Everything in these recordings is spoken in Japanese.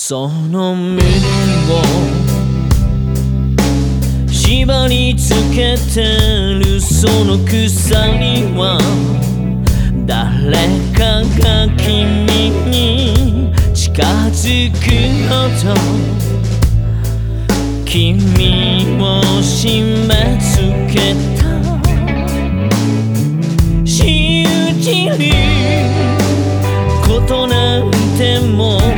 その胸を縛りつけてるその鎖は誰かが君に近づくほど君を締め付けた信じることなんても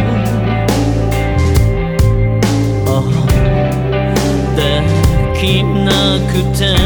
なく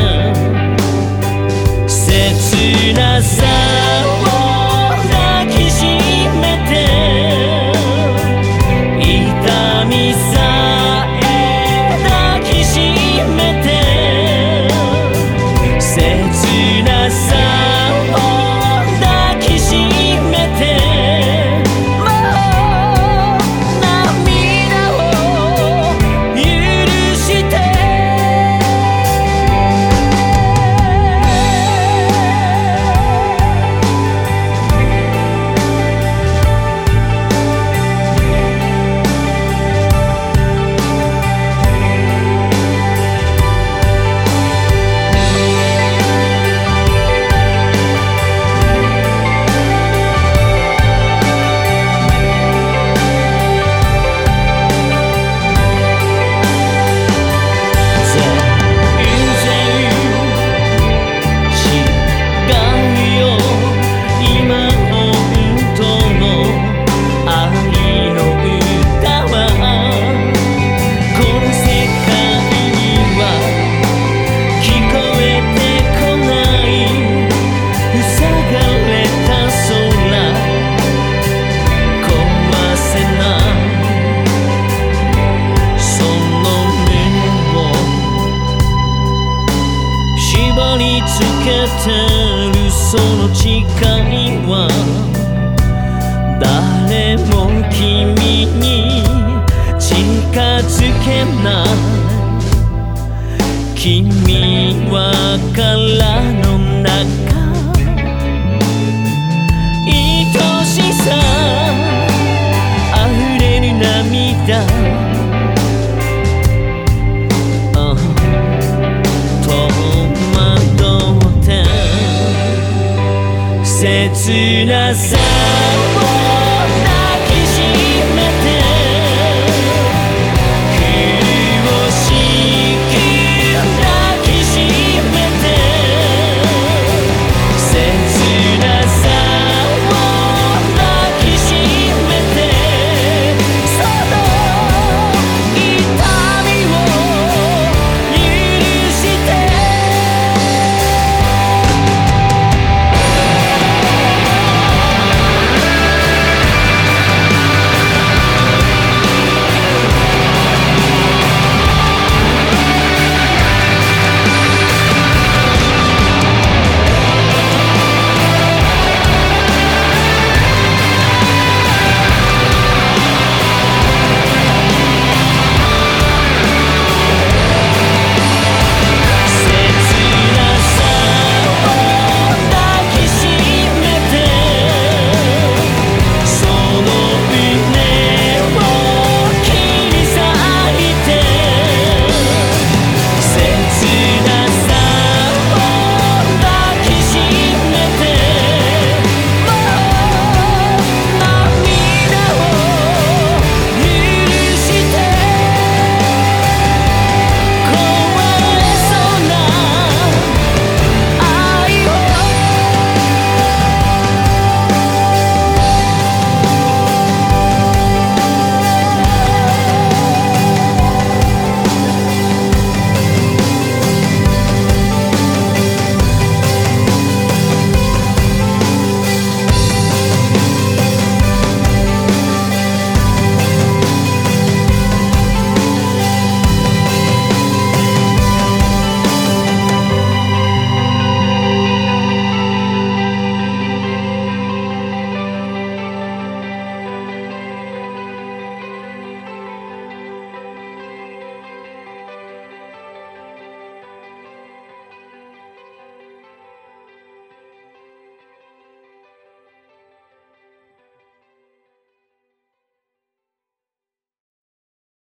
その誓いは誰も君に近づけない君は殻の中愛しさ溢れる涙切なさを